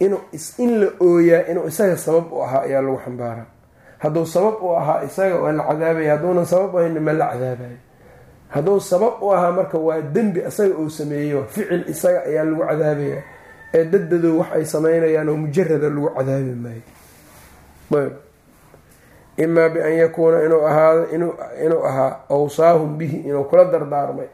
inuu in la ooyaa inuu isaga sabab u ahaa ayaa lagu xambaaraa hadduu sabab u ahaa isaga waa la cadaabaya hadduunan sabab ahayna ma la cadaabayo hadduu sabab u ahaa marka waa dembi isaga uu sameeyo ficil isaga ayaa lagu cadaabaya. Ee daddadow wax ay sameynayaan oo mujarada lagu cadaabi maayo imaa bian yakuuna inuu ahaado inuu ahaa awsaahum bihi inuu kula dardaarmay.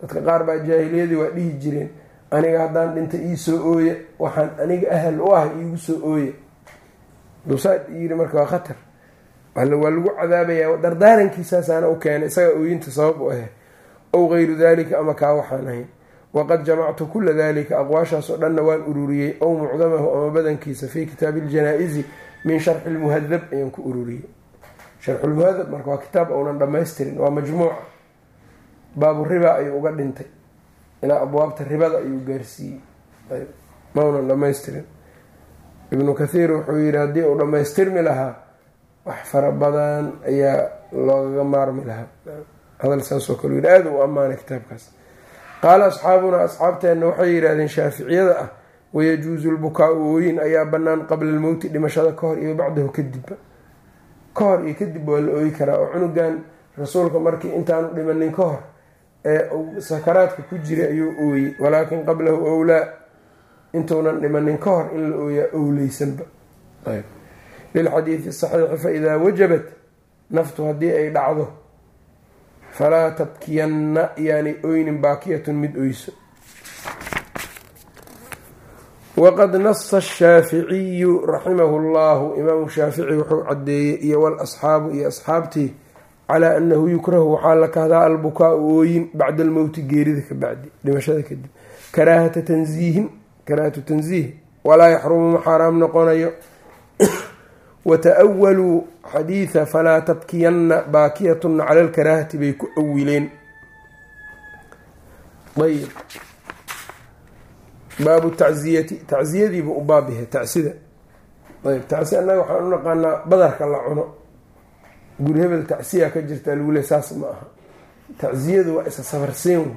Dadka qaar baa jaahiliyadii waa dhihi jireen aniga haddaan dhinta iisoo ooye waxaan aniga ahal u ahay iigu soo ooye. Dusaad yiri marka waa khatar. Waa lagu cadaabayaa dardaarankiisaasaana u keenay isaga ooyinta sabab u ahe. Ow gayru dalika ama kaa waxaan ahayn. Waqad jamactu kula dalika aqwaashaas oo dhanna waan ururiyey ow mucdamahu ama badankiisa fii kitaabi iljanaa-isi min sharxi lmuhadab ayaan ku ururiyey sharxulmuhadab marka waa kitaab ounan dhamaystirin waa majmuuca baabu riba ayuu uga dhintay. Ilaa abwaabta ribada ayuu gaarsiiyey. Maunan dhamaystirin ibnu kathiir wuxuu yihi haddii uu dhammaystirmi lahaa wax fara badan ayaa loogaga maarmi lahaa. Hadal saasoo kale yidhi aada u ammaanay kitaabkaas. Qaala asxaabunaa asxaabteenna waxay yidhaahdeen shaaficiyada ah wayajuusu lbukaa-u ooyin ayaa bannaan qabla almowti dhimashada ka hor iyo bacdahu kadibba ka hor iyo kadib waa la ooyi karaa oo cunugan rasuulka markii intaanu dhimanin ka hor ee uu sakaraadka ku jiray ayuu ooyey. Walaakin qablahu owlaa intuunan dhimanin ka hor in la ooyaa owleysanba lilxadiidi saxiixi faidaa wajabat naftu haddii ay dhacdo falaa tabkiyanna yaanay oynin baakiyatun mid oyso waqad nasa ashaaficiyu raximahu llahu imaamu shaafici wuxuu cadeeyey iyo walasxaabu iyo asxaabtii calaa annahu yukrahu waxaa la kahdaa albukaa-u ooyin bacda almowti geerida ka bacdi dhimashada kadib karaahata tansiihin karaahatu tanziih walaa yaxrumu ma xaaraam noqonayo wata-awaluu xadiida falaa tabkiyanna baakiyatuna cala lkaraahati bay ku awileen ayb baabu tacziyati tacziyadiiba u baabyahay tacsida ayb tacsi annaga waxaan u naqaanaa badarka la cuno guri hebel tacsiya ka jirtaa lagu le saas ma aha tacziyadu waa isa safarsiin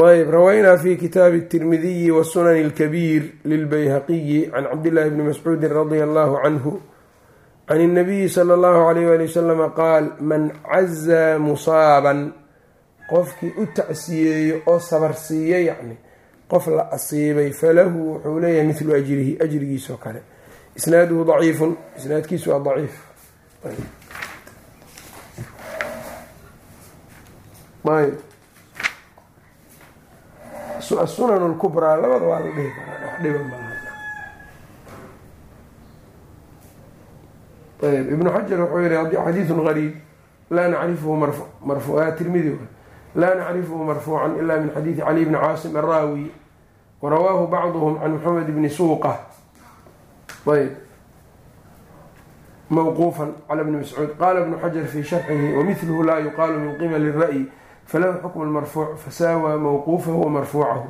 ayb rawaynaa fi kitaabi الtirmidiyi wasunan اlkabiir lilbayhaqiyi can cabdillahi bni mascuudi radia allahu canhu can الnabiyi salى اllahu alayh wali wasalama qaal man cazaa musaaban qofkii u tacsiyeeyo oo sabarsiiyo yacni qof la asiibay falahu wuxuu leeyahay midlu ajrihi ajrigiisoo kale. Isnaaduhu daciifun isnaadkiisu waa daciif. Ayb. Asunan lkubraa labada waa la dhihi karaa wax dhiban ma ayb ibnu xajar wuxuu yihi xadiiثun gariib laa nacrifuhu marfu tirmidi laa nacrifhu marfuucan ila min xadiidi cali bni caasim araawi warawaahu bacduhum can maxamed bni suuqa. Ayb. Mawquufan cala bni mascuud. Qaala bnu xajar fii sharxihi wamidluhu laa yuqaalu min qibali ra'yi falahu xukmu marfuuc fasaawaa mawquufahu wa marfuucahu.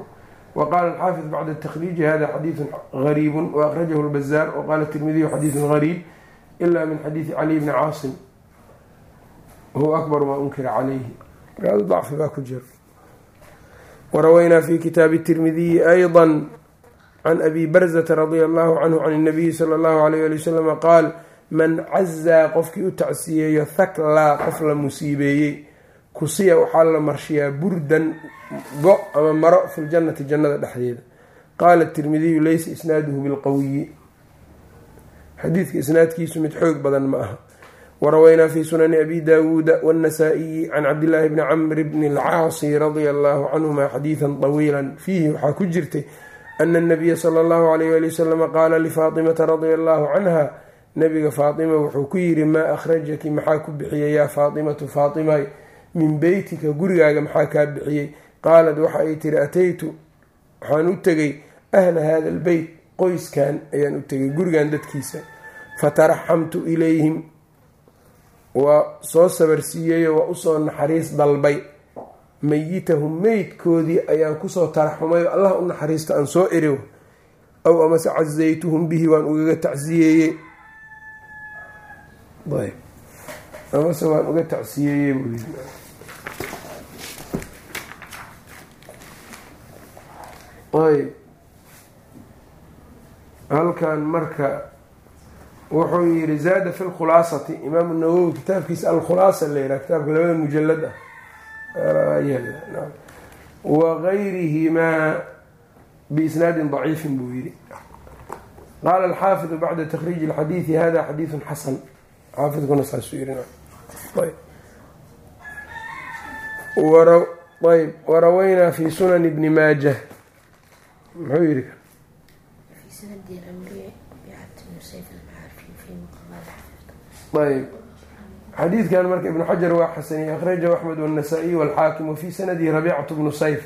Wqala alxaafid bacda takriiji hada xadiidu gariibu waakhrajahu lbazaar waqala tirmidiyu xadiidu gariib ila min xadiidi cali bni caasim. Wahuwa akbaru maa unkira calayhi riwaayadu dacfi baa ku jir warawaynaa fi kitaabi tirmidiyi ayda can abi barzata radia allahu canhu can اnabiyi sala اllahu alayh ali wasalama qaal man cazaa qofkii u tacsiyeeyo thaklaa qof la musiibeeyey kusiya waxaa la marshiyaa burdan go ama maro fi ljannati jannada dhexdeeda. Qaala tirmidiyu laysa isnaaduhu bilqawiyi xadiidka isnaadkiisu mid xoog badan ma aha warawaynaa fi sunani abi daawuuda wاnnasaa-iyi can cabdillaahi bni camr bni alcaasi radia allahu canhuma xadiidan طawiila fiihi waxaa ku jirtay ana anabiya sala allahu alayh ali wasalama qaala lifaatimata radia allahu canha nabiga faatima wuxuu ku yidhi maa akhrajaki maxaa ku bixiyay yaa faatimatu faatimay min beytika gurigaaga maxaa kaa bixiyey qaalad waxa ay tiri ataytu waxaan u tegay ahla hada albeyt qoyskan ayaan u dadkiisa fataraxamtu ilayhim waa soo sabarsiiyeyo waa u soo naxariis dalbay. Mayitahum meydkoodii ayaan ku soo taraxumay allah u naxariisto aan soo eriw aw amase cazaytuhum bihi waan ugaga tacsiyeeyey. Amase waan uga tacsiyeeyey buu ayb. Halkan marka wuxuu yihi zaada fi lkhulaasati imaamu nawowi kitaabkiisa alkhulaasa la yihaha kitaabka labada mujalad ah. Wagayrihimaa biisnaadin daciifin buu yihi qaala alxaafidu bacda takriiji اlxadiidi hada xadiidu xasan. Xaafidkuna saasuu yiri ayb warawaynaa fi sunani bni maajah. Muxuu yihi ayb xadiidkan marka ibnu xajar waa xasaniyey akhrajahu axmed wاnasaa'iy wاlxaakim wafi sanadihi rabiicatu bnu sayf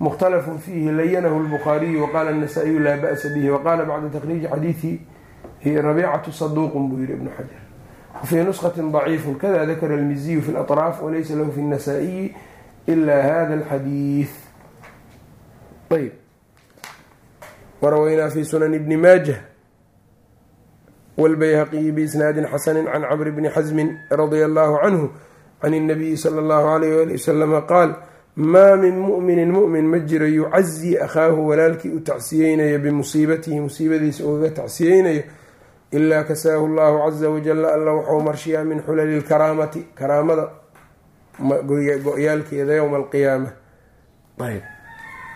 mukhtalafun fiihi layanahu lbukhaariyu waqala الnasaa-iyu laa ba'sa bihi waqala bacda takriiji xadiidihi rabiicatu saduuqun buu yihi ibnu xajar wfii nuskhati ضaciifu kada dakara almiziyu fi اlaطraaf walaysa lahu fi الnasaa-iyi ila hada اlxadiid ayb warawaynaa fi sunani bni maajah wاlbayhaqiyi biisnaadi xasani can camr bni xasmin radia allahu canhu can اnabiyi sala allahu alayh ali wasalama qaal maa min mu'minin mu'min ma jiro yucazi akhaahu walaalkii u tacsiyeynaya bimusiibatihi musiibadiisa ugaga tacsiyeynayo ilaa kasaahu llahu caza wajala alla waxau marshiyaa min xulali lkaraamati karaamada go-yaalkeeda yowma alqiyaama ayb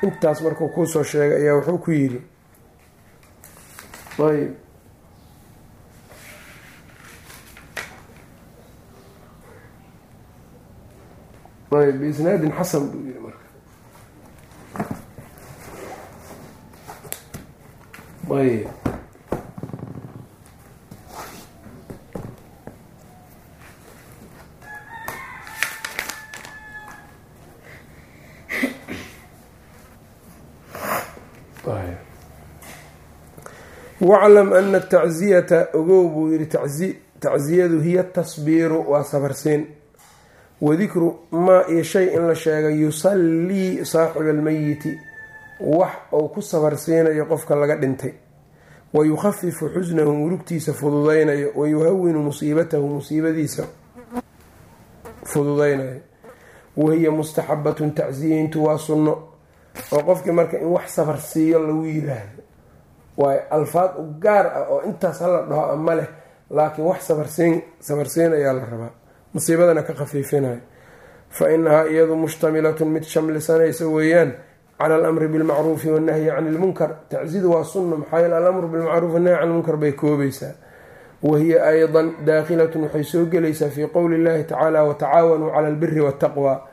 intaas markuu kuusoo sheegay ayaa wuxuu ku yidhi ayb bisnaadin xasan buu yii marka. Ayb waclam ana atacziyata ogow buu yihi taziyadu hiya tasbiiru waa safarsiin wadikru maa iyo shay in la sheegay yusallii saaxiba almeyiti wax uu ku sabarsiinayo qofka laga dhintay. Wa yukhafifu xusnahu murugtiisa fududaynayo. Wa yuhawinu musiibatahu musiibadiisa fududaynayo. Wahiya mustaxabatun tacsiyeyntu waa sunno. Oo qofkii marka in wax sabarsiiyo lagu yiraahdo. Waayo alfaad u gaar ah oo intaas hala dhaho ama leh laakiin wax sabarsiin sabarsiin ayaa la rabaa musiibadana ka khafiifinayo. Fa inahaa iyadu mushtamilatun mid shamlisanaysa weeyaan cala alamri bilmacruufi wannahyi cani ilmunkar tacsidu waa sunna maxaa yeele alamru bilmacruuf wannahyi cani ilmunkar bay koobaysaa. Wahiya aydan daakhilatun waxay soo gelaysaa fii qowli illahi tacaala watacaawanuu cala albiri waataqwa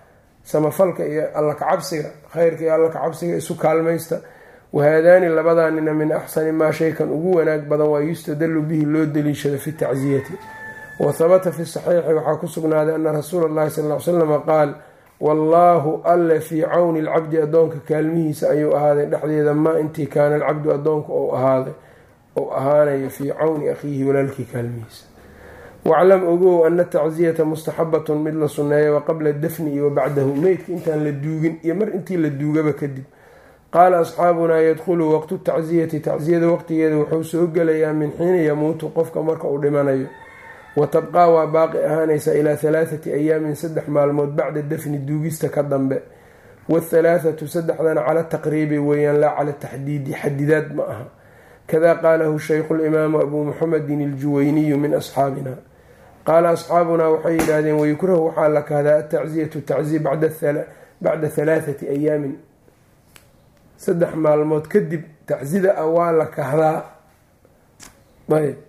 samafalka iyo alla kacabsiga khayrka iyo alla kacabsiga isu kaalmaysta. Wahaadaani labadanina min axsani maa shaykan ugu wanaag badan waa yustadalu bihi loo daliishado fi tacsiyati wa habata fi saxiixi waxaa ku sugnaaday ana rasuula allahi sal ly slama qaal wallaahu alle fii cawni alcabdi addoonka kaalmihiisa ayuu ahaaday. Dhexdeeda maa intii kaana alcabdu addoonka ou ahaaday ou ahaanayo fii cawni akhiihi walaalkii kaalmihiisa. Waclam ogow ana tacsiyata mustaxabatun mid la sunneeya wa qabla dafni iyo wa bacdahu meydka intaan la duugin iyo mar intii la duugaba kadib. Qaala asxaabunaa yadkhulu waqtu tacsiyati tacsiyada waqtigeeda wuxuu soo gelayaa min xiina yamuutu qofka marka uu dhimanayo wa tabqaa waa baaqi ahaanaysa ilaa halaathati ayaamin saddex maalmood bacda dafni duugista ka dambe. Waathalaathatu saddexdana cala taqriibi weeyaan laa cala taxdiidi xadidaad ma aha. Kada qaalahu shaykhu limaamu abuu muxamedin iljuwayniyu min asxaabina. Qaala asxaabunaa waxay yidhaahdeen wayukrahu waxaa la kahdaa atacziyatu tacziya bacda halaathati ayaamin. Saddex maalmood kadib taczida ah waa la kahdaa ayb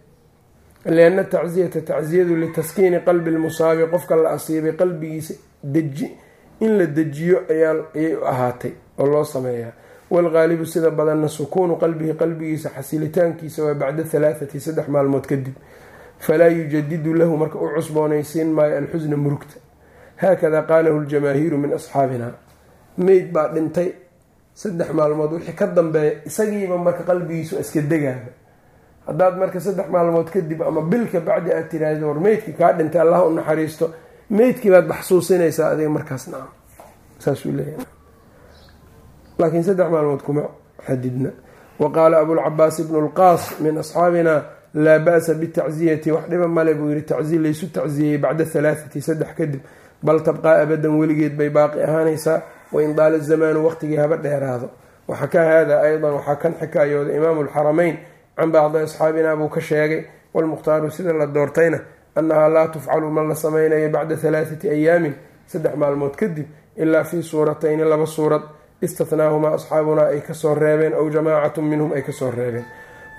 lianna tacziyata tacziyadu litaskiini qalbi lmusaabi qofka la asiibay qalbigiisa deji in la dejiyo ayay u ahaatay oo loo sameeyaa waalgaalibu sida badanna sukuunu qalbihi qalbigiisa xasilitaankiisa waa bacda halaathati saddex maalmood kadib falaa yujadidu lahu marka u cusboonaysiin maayo alxusna murugta haakada qaalahu ljamaahiiru min asxaabina meyd baa dhintay saddex maalmood wixii ka dambeeya isagiiba marka qalbigiisu iska degaaba haddaad marka saddex maalmood kadib ama bilka bacdi aad tiraahdo war meydkii kaa dhintay allah u naxariisto. Meydkii baad baxsuusinaysaa adiga markaas nacam saasuu leeyahay. Laakiin saddex maalmood kuma xadidna. Wa qaala abulcabaas ibnu lqaas min asxaabina laa ba-sa bitacziyati. Wax dhiba male buu yihi tacziya laysu tacziyeyey bacda halaathati saddex kadib. Bal tabqaa abadan weligeed bay baaqi ahaanaysaa wain daala zamaanu waqtigii haba dheeraado. Waxakaa haadaa aydan waxaa kan xikaayooda imaamu lxarameyn can bacdi asxaabina buu ka sheegay walmukhtaaru sida la doortayna annahaa laa tufcalu ma la samaynayo bacda halaathati ayaamin. Saddex maalmood kadib ilaa fii suuratayni laba suurad istathnaahumaa asxaabunaa ay ka soo reebeen ow jamaacatun minhum ay ka soo reebeen.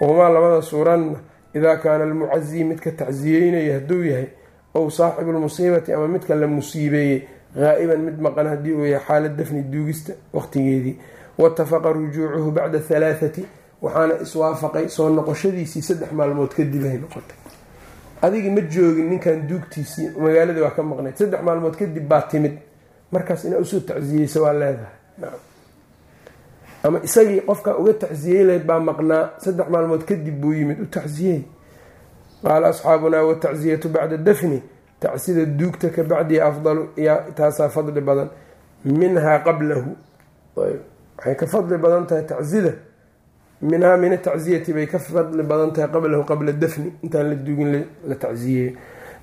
Wahumaa labada suuradna idaa kaana almucazii midka tacsiyeynaya hadduu yahay ow saaxibu lmusiibati ama midka la musiibeeyey ghaa'iban mid maqan haddii uu yahay xaalad dafni duugista waqtigeedii. Waitafaqa rujuucuhu bacda halaathati waxaana iswaafaqay soo noqoshadiisii saddex maalmood kadib ay noqotay. Adigi ma joogin ninkan duugtiisii magaaladii waa ka maqnayd saddex maalmood kadib baa timid. Markaas inaa u soo tacsiyeysa waa leedahay. Ama isagii qofka uga tacsiyey lahayd baa maqnaa saddex maalmood kadib buu yimid u tacsiyey qaala asxaabunaa watacsiyatu bacda dafni tacsida duugta ka bacdihi afdalu taasaa fadli badan. Minhaa qablahu. Waxay ka fadli badan tahay tacsida minhaa min atacziyati bay ka fadli badan tahay qablahu qabla dafni. Intaan la duugin la tacsiyeeyo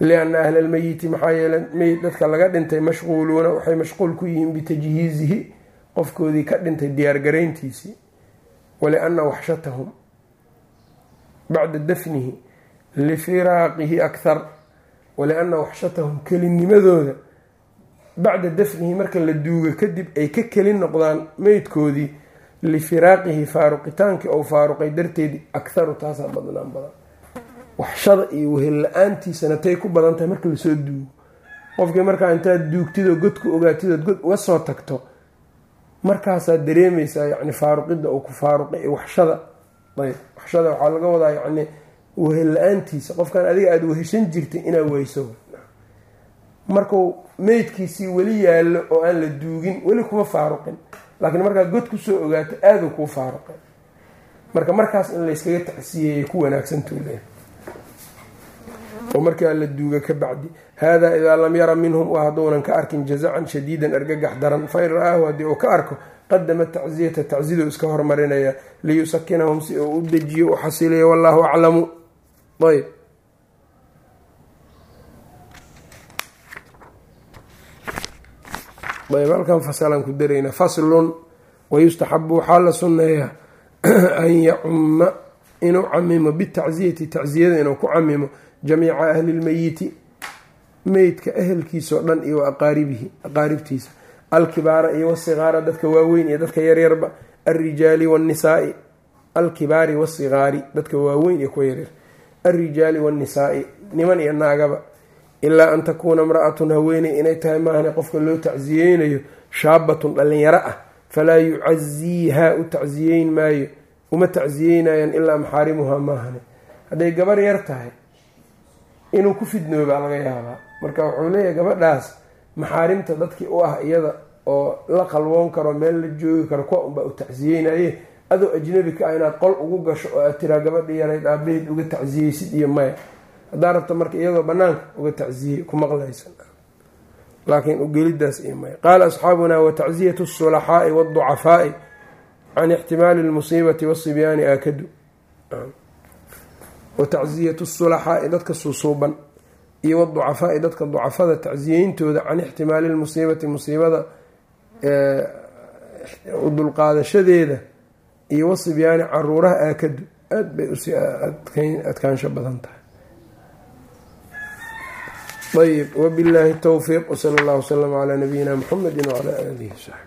lianna ahla lmeyiti maxaa yeele meyd dadka laga dhintay mashquuluuna waxay mashquul ku yihiin bitajhiizihi qofkoodii ka dhintay diyaargarayntiisii walianna waxshatahum bacda dafnihi lifiraaqihi akhar walianna waxshatahum kelinimadooda bacda dafnihi marka la duuga kadib ay ka keli noqdaan meydkoodii lifiraaqihi faaruqitaankii ou faaruqay darteedii akharu taasaa badnaan badan. Waxshada iyo wehel la'aantiisana tay ku badan tahay marka la soo duugo. Qofkii markaa intaad duugtidoo godku ogaatidood god uga soo tagto markaasaad dareemaysaa yani faaruqidda uu ku faaruqay waxshada. Ayb waxshada waxaa laga wadaa yani wehel la'aantiisa. Qofkan adiga aada weheshan jirtay inaad weyso. Markuu meydkiisii weli yaallo oo aan la duugin weli kuma faaruqin laakiin markaad god ku soo ogaato aaduu kuu faaruqay marka markaas in layskaga tacsiyeeyay ku wanaagsantuu leeyahay oo markaa la duuga ka bacdi haadaa idaa lam yara minhum waa hadduunan ka arkin jazacan shadiidan argagax daran fain ra'aahu haddii uu ka arko qadama tacziyata tacsiduu iska hormarinaya liyusakinahum si uu u dejiyo u xasiliyo wallaahu aclamu. Ayb ayb halkan fasalaan ku darayna. Faslun wayustaxabu waxaa la sunneeyaa an yacuma inuu camimo bitacziyati tacziyada inuu ku camimo jamiica ahli lmeyiti meydka ehelkiisao dhan iyo aqaaribihi aqaaribtiisa. Alkibaara iyo wasigaara dadka waaweyn iyo dadka yaryarba alrijaali wanisaai alkibaari wasigaari dadka waaweyn iyo kuwa yaryar. Alrijaali wanisaai niman iyo naagaba ilaa an takuuna imra-atun haweeney inay tahay maahane qofka loo tacsiyeynayo shaabatun dhalinyaro ah falaa yucaziihaa u tacsiyeyn maayo uma tacsiyeynayaan ilaa maxaarimuhaa maahane hadday gabar yar tahay inuu ku fidnoobaa laga yaabaa. Marka wuxuu leeyahay gabadhaas maxaarimta dadkii u ah iyada oo la qalwoon karo meel la joogi karo kuwa unbaa u tacsiyeynaye adoo ajnabi ka ah inaad qol ugu gasho oo aad tiraa gabadhi yarayd aabaheed uga tacsiyeysid iyo maya haddaa rabta marka iyadoo banaanka uga tacsiyey ku maqlaysa laakiin ugelidaas iyo maya qaala asxaabunaa watacziyatu asulaxaai waadducafaai can ixtimaali lmusiibati wasibyaani aakadu. Watacziyatu sulaxaai dadka suusuuban iyo waducafaai dadka ducafada tacsiyeyntooda can ixtimaali lmusiibati musiibada dulqaadashadeeda iyo wasibyaani caruuraha aakadu. Aada bay u sii adkaansho badan tahay ayb wbillahi towfiiq wsala allah wslama calaa nabiyina muxamedi wcalaa aalihi wsaxbi